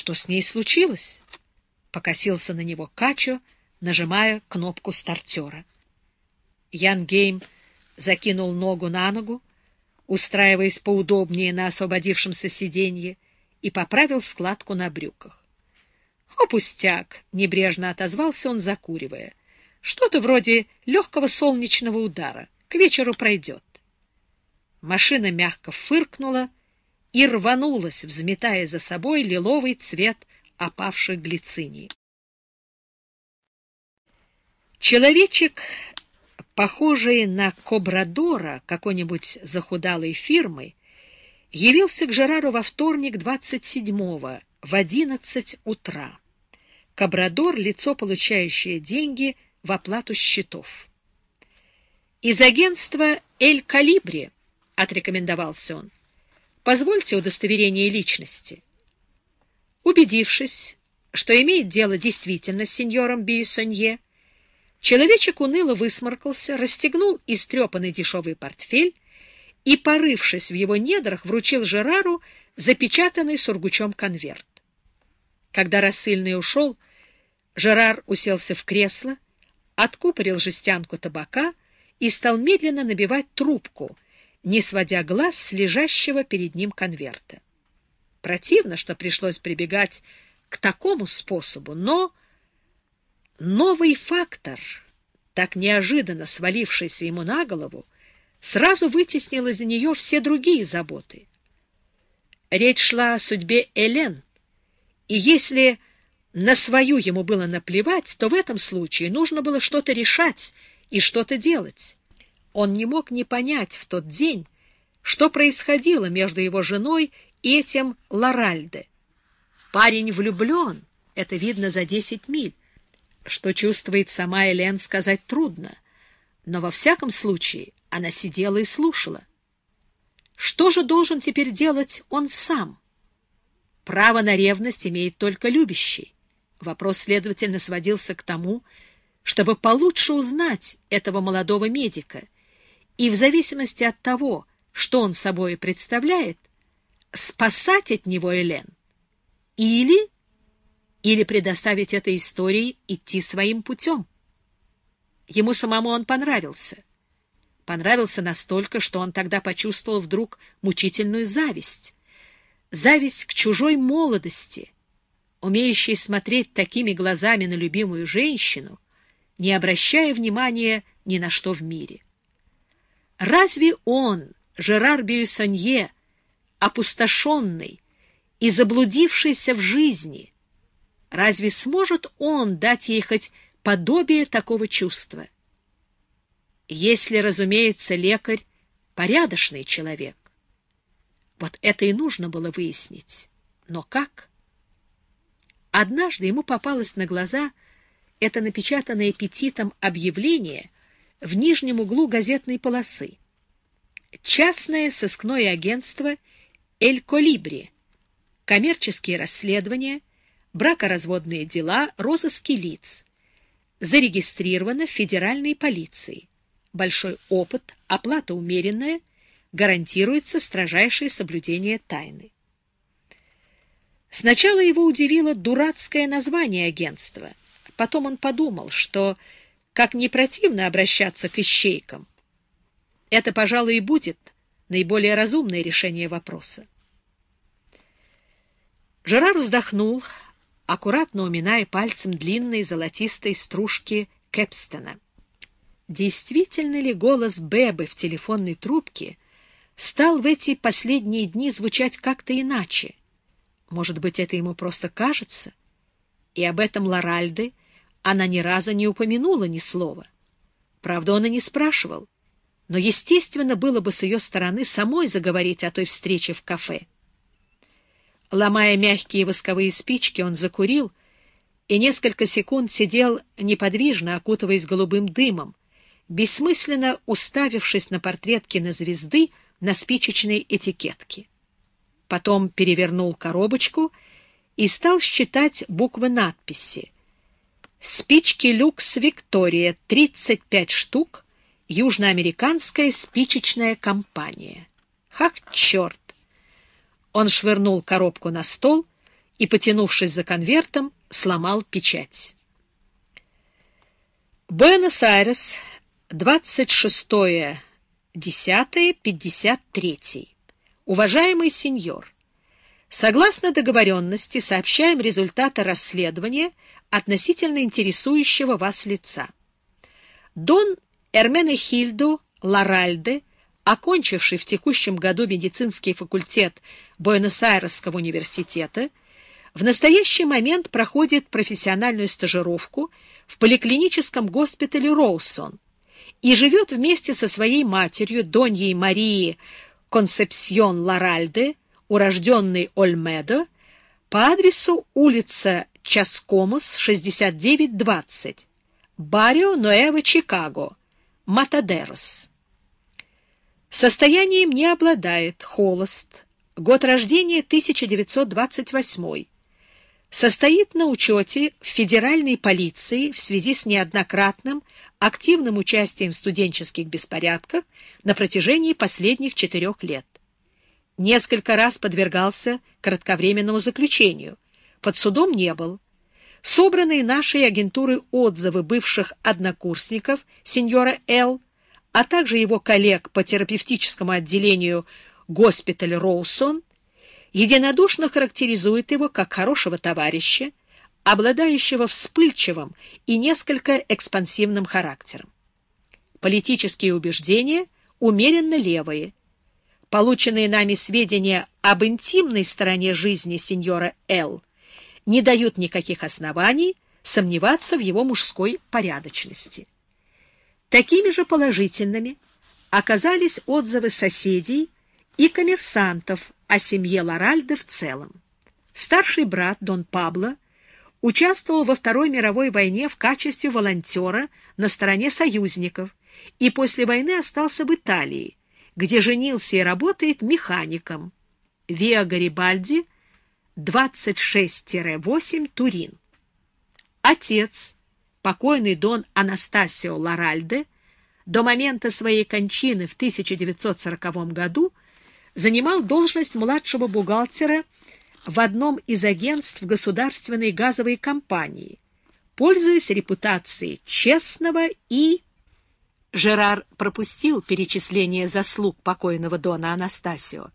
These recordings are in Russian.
Что с ней случилось? Покосился на него Качо, нажимая кнопку стартера. Ян Гейм закинул ногу на ногу, устраиваясь поудобнее на освободившемся сиденье, и поправил складку на брюках. — О, пустяк! — небрежно отозвался он, закуривая. — Что-то вроде легкого солнечного удара. К вечеру пройдет. Машина мягко фыркнула и рванулась, взметая за собой лиловый цвет опавших глицинии. Человечек, похожий на кобрадора какой-нибудь захудалой фирмы, явился к Жерару во вторник 27-го в 11 утра. Кобрадор — лицо, получающее деньги в оплату счетов. «Из агентства «Эль Калибри», — отрекомендовался он. «Позвольте удостоверение личности». Убедившись, что имеет дело действительно с сеньором Биесонье, Человечек уныло высморкался, расстегнул истрепанный дешевый портфель и, порывшись в его недрах, вручил Жерару запечатанный сургучом конверт. Когда рассыльный ушел, Жерар уселся в кресло, откупорил жестянку табака и стал медленно набивать трубку, не сводя глаз с лежащего перед ним конверта. Противно, что пришлось прибегать к такому способу, но Новый фактор, так неожиданно свалившийся ему на голову, сразу вытеснил из нее все другие заботы. Речь шла о судьбе Элен, и если на свою ему было наплевать, то в этом случае нужно было что-то решать и что-то делать. Он не мог не понять в тот день, что происходило между его женой и этим Лоральде. Парень влюблен, это видно за десять миль. Что чувствует сама Элен, сказать трудно, но во всяком случае она сидела и слушала. Что же должен теперь делать он сам? Право на ревность имеет только любящий. Вопрос, следовательно, сводился к тому, чтобы получше узнать этого молодого медика и в зависимости от того, что он собой представляет, спасать от него Элен или или предоставить этой истории идти своим путем. Ему самому он понравился. Понравился настолько, что он тогда почувствовал вдруг мучительную зависть. Зависть к чужой молодости, умеющей смотреть такими глазами на любимую женщину, не обращая внимания ни на что в мире. Разве он, Жерар Бюйсонье, опустошенный и заблудившийся в жизни, Разве сможет он дать ей хоть подобие такого чувства? Если, разумеется, лекарь — порядочный человек. Вот это и нужно было выяснить. Но как? Однажды ему попалось на глаза это напечатанное аппетитом объявление в нижнем углу газетной полосы. Частное сыскное агентство «Эль Колибри», коммерческие расследования — бракоразводные дела, розыски лиц. Зарегистрировано в федеральной полиции. Большой опыт, оплата умеренная, гарантируется строжайшее соблюдение тайны. Сначала его удивило дурацкое название агентства. Потом он подумал, что, как не противно обращаться к ищейкам, это, пожалуй, и будет наиболее разумное решение вопроса. Жерар вздохнул, аккуратно уминая пальцем длинные золотистые стружки Кэпстона. Действительно ли голос Бебы в телефонной трубке стал в эти последние дни звучать как-то иначе? Может быть, это ему просто кажется? И об этом Лоральды она ни разу не упомянула ни слова. Правда, он и не спрашивал. Но, естественно, было бы с ее стороны самой заговорить о той встрече в кафе. Ломая мягкие восковые спички, он закурил и несколько секунд сидел неподвижно, окутываясь голубым дымом, бессмысленно уставившись на портрет кинозвезды на спичечной этикетке. Потом перевернул коробочку и стал считать буквы надписи. «Спички люкс Виктория, 35 штук, южноамериканская спичечная компания». Ах, черт! Он швырнул коробку на стол и, потянувшись за конвертом, сломал печать. Буэнос-Айрес, 26.10.53. Уважаемый сеньор, согласно договоренности сообщаем результаты расследования относительно интересующего вас лица. Дон Эрменехильдо Ларальде, окончивший в текущем году медицинский факультет Буэнос-Айресского университета, в настоящий момент проходит профессиональную стажировку в поликлиническом госпитале Роусон и живет вместе со своей матерью, Доньей Марии Консепсьон Ларальде, урожденной Ольмедо, по адресу улица Часкомус, 6920, Барио Ноэва, Чикаго, Матадерос. Состоянием не обладает, холост, год рождения 1928 состоит на учете в федеральной полиции в связи с неоднократным активным участием в студенческих беспорядках на протяжении последних четырех лет. Несколько раз подвергался кратковременному заключению. Под судом не был. Собранные нашей агентурой отзывы бывших однокурсников сеньора Л., а также его коллег по терапевтическому отделению госпиталя Роусон единодушно характеризует его как хорошего товарища, обладающего вспыльчивым и несколько экспансивным характером. Политические убеждения умеренно левые. Полученные нами сведения об интимной стороне жизни сеньора Л. не дают никаких оснований сомневаться в его мужской порядочности. Такими же положительными оказались отзывы соседей и коммерсантов о семье Лоральда в целом. Старший брат Дон Пабло участвовал во Второй мировой войне в качестве волонтера на стороне союзников и после войны остался в Италии, где женился и работает механиком. Виа Гарибальди, 26-8, Турин. Отец, покойный Дон Анастасио Лоральде, до момента своей кончины в 1940 году занимал должность младшего бухгалтера в одном из агентств государственной газовой компании, пользуясь репутацией честного и... Жерар пропустил перечисление заслуг покойного Дона Анастасио,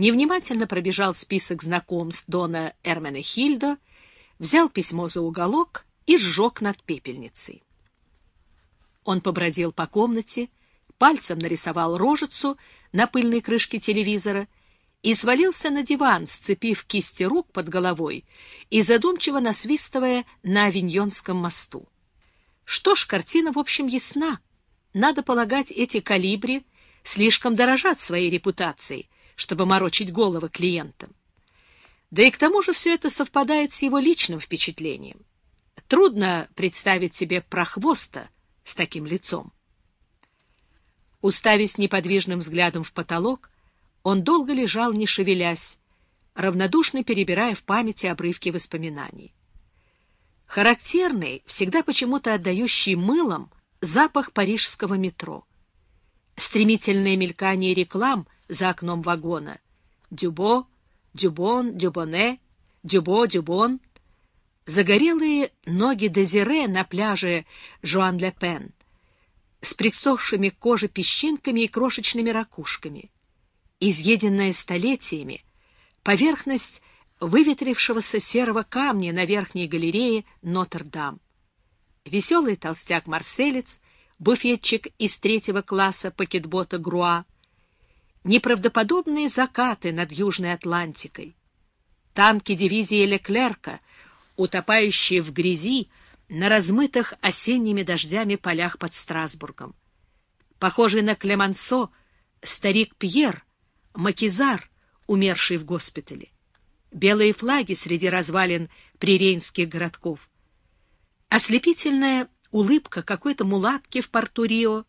невнимательно пробежал список знакомств Дона Эрмена Хильдо, взял письмо за уголок и сжег над пепельницей. Он побродил по комнате, пальцем нарисовал рожицу на пыльной крышке телевизора и свалился на диван, сцепив кисти рук под головой и задумчиво насвистывая на Авиньонском мосту. Что ж, картина, в общем, ясна. Надо полагать, эти калибри слишком дорожат своей репутацией, чтобы морочить головы клиентам. Да и к тому же все это совпадает с его личным впечатлением. Трудно представить себе прохвоста с таким лицом. Уставясь неподвижным взглядом в потолок, он долго лежал, не шевелясь, равнодушно перебирая в памяти обрывки воспоминаний. Характерный, всегда почему-то отдающий мылом, запах парижского метро. Стремительное мелькание реклам за окном вагона. Дюбо, Дюбон, Дюбоне, Дюбо, Дюбон. Загорелые ноги Дезире на пляже Жуан-Ле-Пен — с присохшими к песчинками и крошечными ракушками. Изъеденная столетиями, поверхность выветрившегося серого камня на верхней галерее Нотр-Дам. Веселый толстяк-марселец, буфетчик из третьего класса пакетбота Груа, неправдоподобные закаты над Южной Атлантикой, танки дивизии Леклерка, утопающие в грязи, на размытых осенними дождями полях под Страсбургом. Похожий на Клемансо, старик Пьер, Макизар, умерший в госпитале. Белые флаги среди развалин прирейнских городков. Ослепительная улыбка какой-то мулатки в порту Рио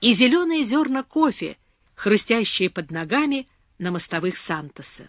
и зеленые зерна кофе, хрустящие под ногами на мостовых Сантоса.